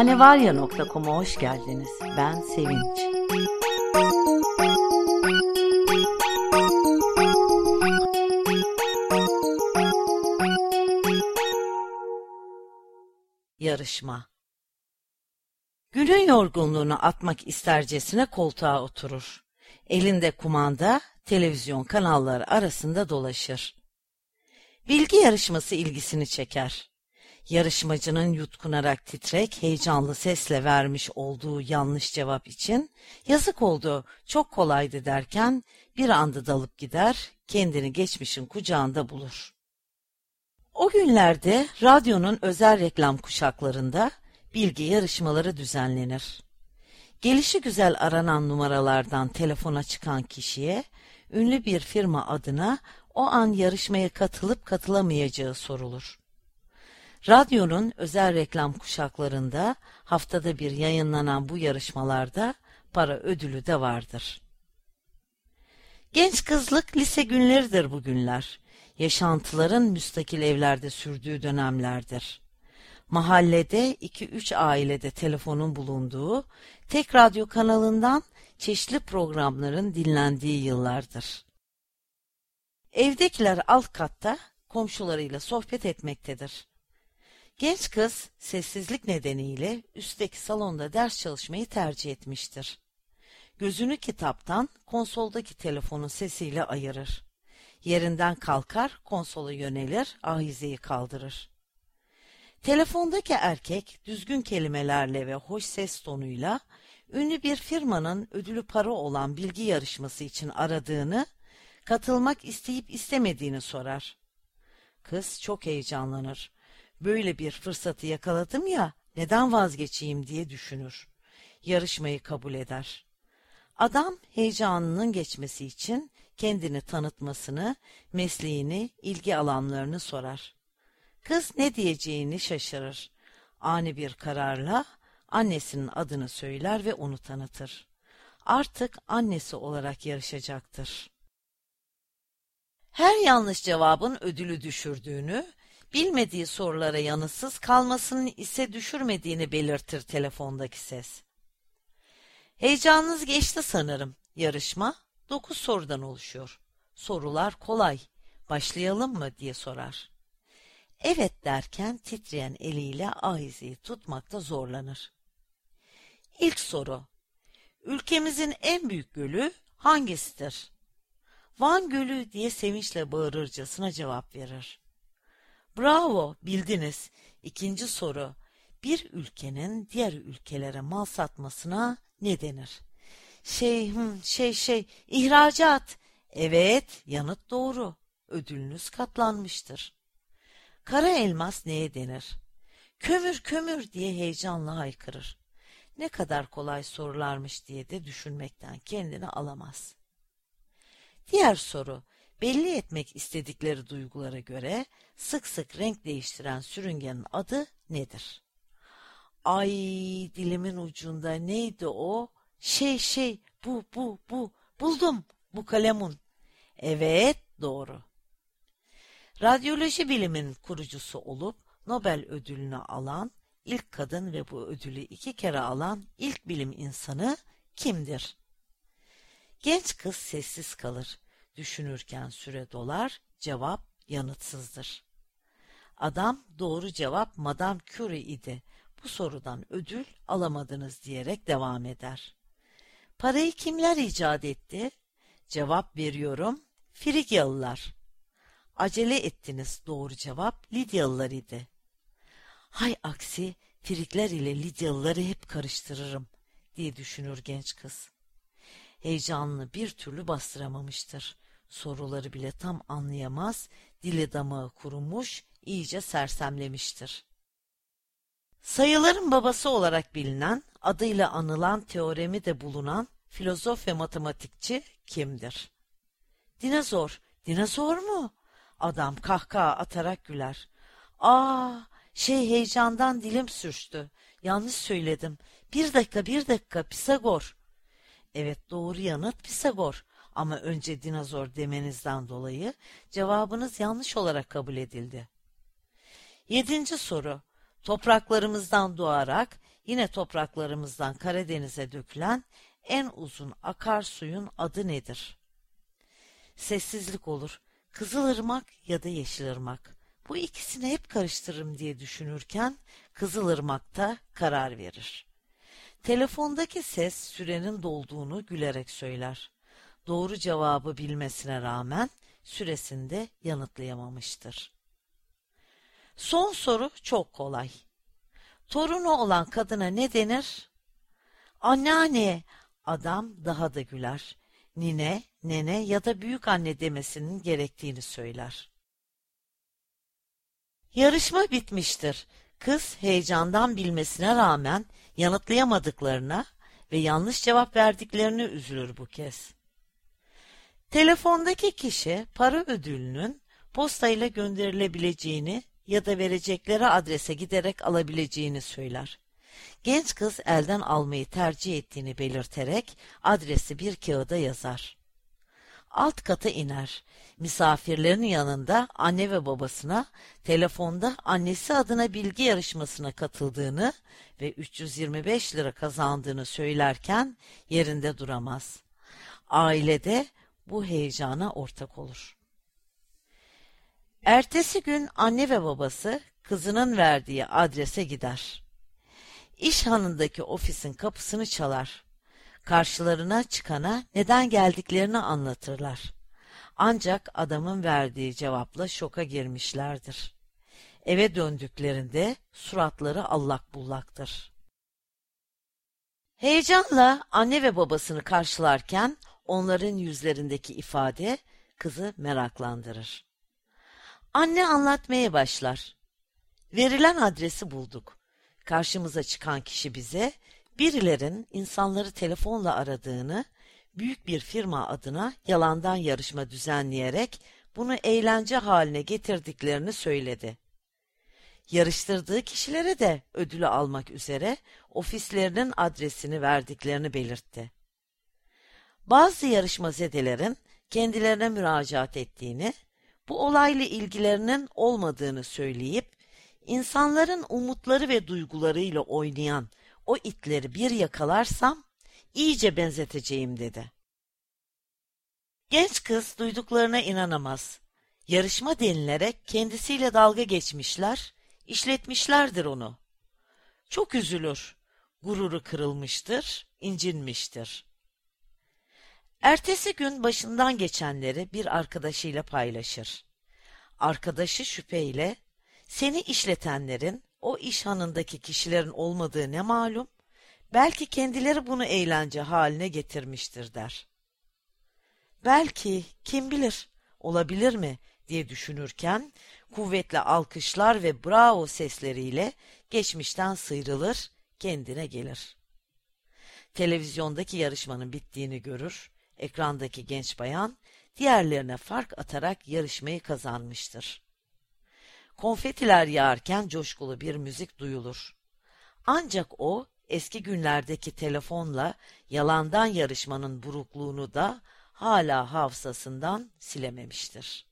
hanevarya.com'a hoş geldiniz. Ben Sevinç. Yarışma Günün yorgunluğunu atmak istercesine koltuğa oturur. Elinde kumanda, televizyon kanalları arasında dolaşır. Bilgi yarışması ilgisini çeker. Yarışmacının yutkunarak titrek, heyecanlı sesle vermiş olduğu yanlış cevap için yazık oldu, çok kolaydı derken bir anda dalıp gider, kendini geçmişin kucağında bulur. O günlerde radyonun özel reklam kuşaklarında bilgi yarışmaları düzenlenir. Gelişi güzel aranan numaralardan telefona çıkan kişiye ünlü bir firma adına o an yarışmaya katılıp katılamayacağı sorulur. Radyonun özel reklam kuşaklarında haftada bir yayınlanan bu yarışmalarda para ödülü de vardır. Genç kızlık lise günleridir bu günler. Yaşantıların müstakil evlerde sürdüğü dönemlerdir. Mahallede iki üç ailede telefonun bulunduğu, tek radyo kanalından çeşitli programların dinlendiği yıllardır. Evdekiler alt katta komşularıyla sohbet etmektedir. Genç kız sessizlik nedeniyle üstteki salonda ders çalışmayı tercih etmiştir. Gözünü kitaptan konsoldaki telefonun sesiyle ayırır. Yerinden kalkar, konsola yönelir, ahizeyi kaldırır. Telefondaki erkek düzgün kelimelerle ve hoş ses tonuyla ünlü bir firmanın ödülü para olan bilgi yarışması için aradığını, katılmak isteyip istemediğini sorar. Kız çok heyecanlanır. Böyle bir fırsatı yakaladım ya, neden vazgeçeyim diye düşünür. Yarışmayı kabul eder. Adam heyecanının geçmesi için kendini tanıtmasını, mesleğini, ilgi alanlarını sorar. Kız ne diyeceğini şaşırır. Ani bir kararla annesinin adını söyler ve onu tanıtır. Artık annesi olarak yarışacaktır. Her yanlış cevabın ödülü düşürdüğünü, bilmediği sorulara yanıtsız kalmasının ise düşürmediğini belirtir telefondaki ses. Heyecanınız geçti sanırım. Yarışma dokuz sorudan oluşuyor. Sorular kolay. Başlayalım mı diye sorar. Evet derken titreyen eliyle ahizeyi tutmakta zorlanır. İlk soru. Ülkemizin en büyük gölü hangisidir? Van Gölü diye sevinçle bağırırcasına cevap verir. Bravo, bildiniz. İkinci soru. Bir ülkenin diğer ülkelere mal satmasına ne denir? Şey, şey, şey, ihracat. Evet, yanıt doğru. Ödülünüz katlanmıştır. Kara elmas neye denir? Kömür kömür diye heyecanla haykırır. Ne kadar kolay sorularmış diye de düşünmekten kendini alamaz. Diğer soru, belli etmek istedikleri duygulara göre sık sık renk değiştiren sürüngenin adı nedir? Ay dilimin ucunda neydi o? Şey şey bu bu bu buldum bu kalemun. Evet doğru. Radyoloji bilimin kurucusu olup Nobel ödülünü alan ilk kadın ve bu ödülü iki kere alan ilk bilim insanı kimdir? Genç kız sessiz kalır. Düşünürken süre dolar, cevap yanıtsızdır. Adam doğru cevap Madame Curie idi. Bu sorudan ödül alamadınız diyerek devam eder. Parayı kimler icat etti? Cevap veriyorum. Frigyalılar. Acele ettiniz doğru cevap Lidyalılar idi. Hay aksi Frikler ile Lidyalıları hep karıştırırım diye düşünür genç kız. Heyecanını bir türlü bastıramamıştır. Soruları bile tam anlayamaz, dili damağı kurumuş, iyice sersemlemiştir. Sayıların babası olarak bilinen, adıyla anılan teoremi de bulunan filozof ve matematikçi kimdir? Dinozor, dinozor mu? Adam kahkaha atarak güler. Aa, şey heyecandan dilim sürçtü. Yanlış söyledim. Bir dakika, bir dakika, Pisagor. Evet, doğru yanıt Pisagor. Ama önce dinozor demenizden dolayı cevabınız yanlış olarak kabul edildi. Yedinci soru. Topraklarımızdan doğarak yine topraklarımızdan Karadeniz'e dökülen en uzun akarsuyun adı nedir? Sessizlik olur. Kızılırmak ya da Yeşilırmak. Bu ikisini hep karıştırırım diye düşünürken Kızılırmak'ta karar verir. Telefondaki ses sürenin dolduğunu gülerek söyler. Doğru cevabı bilmesine rağmen süresinde yanıtlayamamıştır. Son soru çok kolay. Torunu olan kadına ne denir? Anneanne. Adam daha da güler. Nine, nene ya da büyük anne demesinin gerektiğini söyler. Yarışma bitmiştir. Kız heyecandan bilmesine rağmen yanıtlayamadıklarına ve yanlış cevap verdiklerine üzülür bu kez. Telefondaki kişi para ödülünün postayla gönderilebileceğini ya da verecekleri adrese giderek alabileceğini söyler. Genç kız elden almayı tercih ettiğini belirterek adresi bir kağıda yazar. Alt kata iner. Misafirlerin yanında anne ve babasına telefonda annesi adına bilgi yarışmasına katıldığını ve 325 lira kazandığını söylerken yerinde duramaz. Ailede bu heyecana ortak olur. Ertesi gün anne ve babası kızının verdiği adrese gider. İş hanındaki ofisin kapısını çalar. Karşılarına çıkana neden geldiklerini anlatırlar. Ancak adamın verdiği cevapla şoka girmişlerdir. Eve döndüklerinde suratları allak bullaktır. Heyecanla anne ve babasını karşılarken onların yüzlerindeki ifade kızı meraklandırır. Anne anlatmaya başlar. Verilen adresi bulduk. Karşımıza çıkan kişi bize birilerin insanları telefonla aradığını, büyük bir firma adına yalandan yarışma düzenleyerek bunu eğlence haline getirdiklerini söyledi. Yarıştırdığı kişilere de ödülü almak üzere ofislerinin adresini verdiklerini belirtti. Bazı yarışmazedelerin kendilerine müracaat ettiğini, bu olayla ilgilerinin olmadığını söyleyip, insanların umutları ve duygularıyla oynayan o itleri bir yakalarsam, iyice benzeteceğim dedi. Genç kız duyduklarına inanamaz. Yarışma denilerek kendisiyle dalga geçmişler, işletmişlerdir onu. Çok üzülür, gururu kırılmıştır, incinmiştir. Ertesi gün başından geçenleri bir arkadaşıyla paylaşır. Arkadaşı şüpheyle, seni işletenlerin o iş hanındaki kişilerin olmadığı ne malum, belki kendileri bunu eğlence haline getirmiştir der. Belki, kim bilir, olabilir mi diye düşünürken, kuvvetli alkışlar ve bravo sesleriyle geçmişten sıyrılır, kendine gelir. Televizyondaki yarışmanın bittiğini görür, ekrandaki genç bayan diğerlerine fark atarak yarışmayı kazanmıştır. Konfetiler yağarken coşkulu bir müzik duyulur. Ancak o eski günlerdeki telefonla yalandan yarışmanın burukluğunu da hala hafızasından silememiştir.